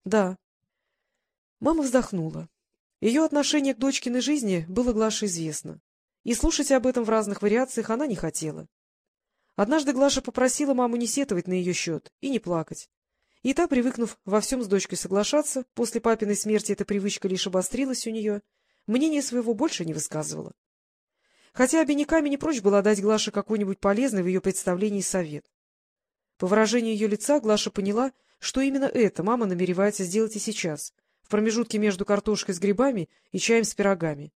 — Да. Мама вздохнула. Ее отношение к дочкиной жизни было Глаше известно, и слушать об этом в разных вариациях она не хотела. Однажды Глаша попросила маму не сетовать на ее счет и не плакать. И та, привыкнув во всем с дочкой соглашаться, после папиной смерти эта привычка лишь обострилась у нее, мнение своего больше не высказывала. Хотя обиняками не прочь была дать Глаше какой-нибудь полезный в ее представлении совет. По выражению ее лица Глаша поняла, что именно это мама намеревается сделать и сейчас, в промежутке между картошкой с грибами и чаем с пирогами.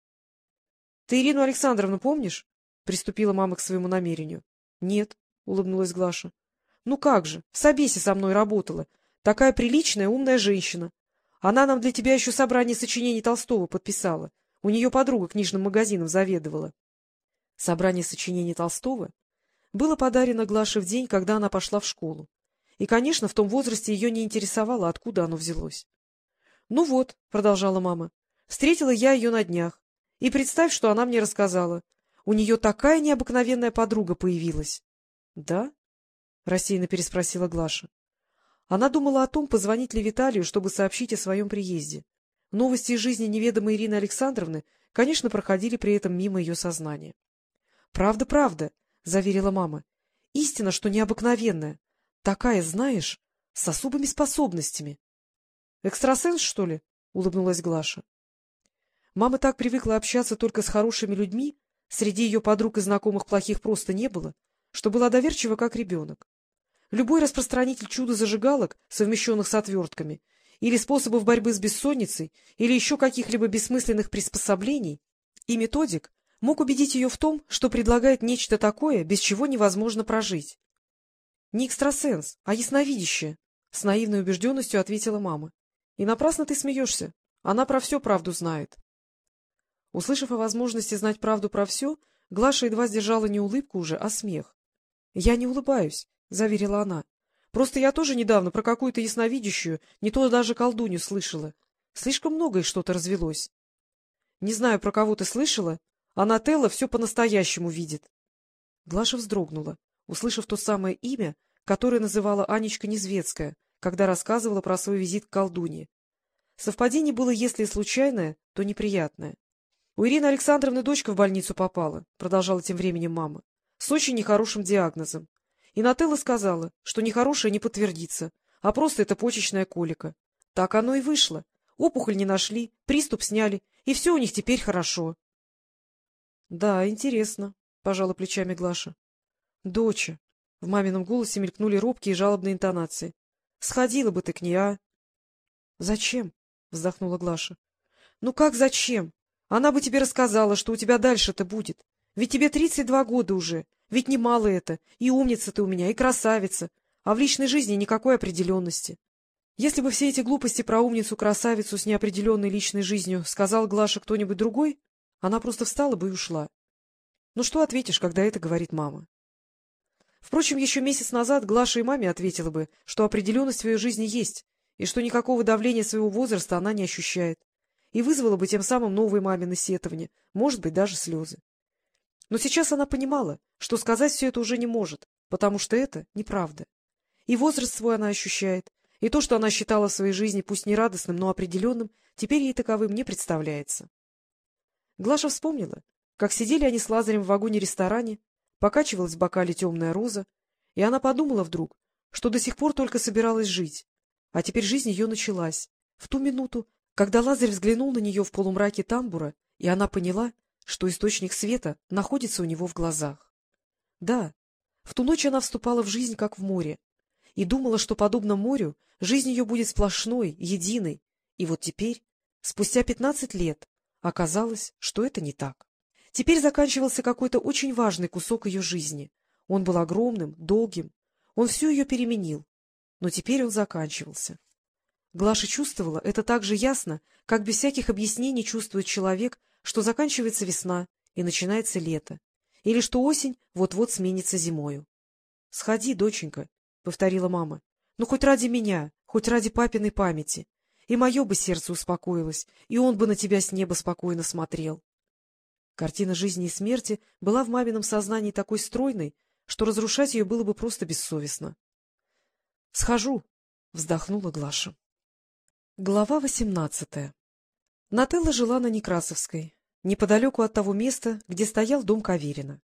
— Ты Ирину Александровну помнишь? — приступила мама к своему намерению. — Нет, — улыбнулась Глаша. — Ну как же, в Собесе со мной работала. Такая приличная, умная женщина. Она нам для тебя еще собрание сочинений Толстого подписала. У нее подруга книжным магазином заведовала. Собрание сочинений Толстого было подарено Глаше в день, когда она пошла в школу. И, конечно, в том возрасте ее не интересовало, откуда оно взялось. — Ну вот, — продолжала мама, — встретила я ее на днях. И представь, что она мне рассказала. У нее такая необыкновенная подруга появилась. — Да? — рассеянно переспросила Глаша. Она думала о том, позвонить ли Виталию, чтобы сообщить о своем приезде. Новости из жизни неведомой Ирины Александровны, конечно, проходили при этом мимо ее сознания. — Правда, правда, — заверила мама. — Истина, что необыкновенная. Такая, знаешь, с особыми способностями. — Экстрасенс, что ли? — улыбнулась Глаша. Мама так привыкла общаться только с хорошими людьми, среди ее подруг и знакомых плохих просто не было, что была доверчива, как ребенок. Любой распространитель чудо-зажигалок, совмещенных с отвертками, или способов борьбы с бессонницей, или еще каких-либо бессмысленных приспособлений, и методик мог убедить ее в том, что предлагает нечто такое, без чего невозможно прожить. — Не экстрасенс, а ясновидящее, — с наивной убежденностью ответила мама. — И напрасно ты смеешься. Она про все правду знает. Услышав о возможности знать правду про все, Глаша едва сдержала не улыбку уже, а смех. — Я не улыбаюсь. — заверила она. — Просто я тоже недавно про какую-то ясновидящую, не то даже колдунью слышала. Слишком многое что-то развелось. — Не знаю, про кого ты слышала, а Нателла все по-настоящему видит. Глаша вздрогнула, услышав то самое имя, которое называла Анечка Незвецкая, когда рассказывала про свой визит к колдуне. Совпадение было, если и случайное, то неприятное. — У Ирины Александровны дочка в больницу попала, — продолжала тем временем мама, — с очень нехорошим диагнозом. И Нателла сказала, что нехорошее не подтвердится, а просто это почечная колика. Так оно и вышло. Опухоль не нашли, приступ сняли, и все у них теперь хорошо. — Да, интересно, — пожала плечами Глаша. — Доча. В мамином голосе мелькнули робкие и жалобные интонации. — Сходила бы ты к ней, а? — Зачем? — вздохнула Глаша. — Ну как зачем? Она бы тебе рассказала, что у тебя дальше-то будет. Ведь тебе тридцать два года уже. Ведь немало это, и умница ты у меня, и красавица, а в личной жизни никакой определенности. Если бы все эти глупости про умницу-красавицу с неопределенной личной жизнью сказал Глаша кто-нибудь другой, она просто встала бы и ушла. Ну что ответишь, когда это говорит мама? Впрочем, еще месяц назад Глаша и маме ответила бы, что определенность в ее жизни есть, и что никакого давления своего возраста она не ощущает, и вызвала бы тем самым новые мамины сетования, может быть, даже слезы. Но сейчас она понимала, что сказать все это уже не может, потому что это неправда. И возраст свой она ощущает, и то, что она считала в своей жизни пусть не радостным, но определенным, теперь ей таковым не представляется. Глаша вспомнила, как сидели они с Лазарем в вагоне-ресторане, покачивалась в бокале темная роза, и она подумала вдруг, что до сих пор только собиралась жить, а теперь жизнь ее началась, в ту минуту, когда Лазарь взглянул на нее в полумраке тамбура, и она поняла, что источник света находится у него в глазах. Да, в ту ночь она вступала в жизнь, как в море, и думала, что, подобно морю, жизнь ее будет сплошной, единой, и вот теперь, спустя пятнадцать лет, оказалось, что это не так. Теперь заканчивался какой-то очень важный кусок ее жизни. Он был огромным, долгим, он всю ее переменил, но теперь он заканчивался. Глаша чувствовала это так же ясно, как без всяких объяснений чувствует человек, что заканчивается весна и начинается лето, или что осень вот-вот сменится зимою. — Сходи, доченька, — повторила мама, — ну хоть ради меня, хоть ради папиной памяти. И мое бы сердце успокоилось, и он бы на тебя с неба спокойно смотрел. Картина жизни и смерти была в мамином сознании такой стройной, что разрушать ее было бы просто бессовестно. — Схожу, — вздохнула Глаша. Глава восемнадцатая Нателла жила на Некрасовской, неподалеку от того места, где стоял дом Каверина.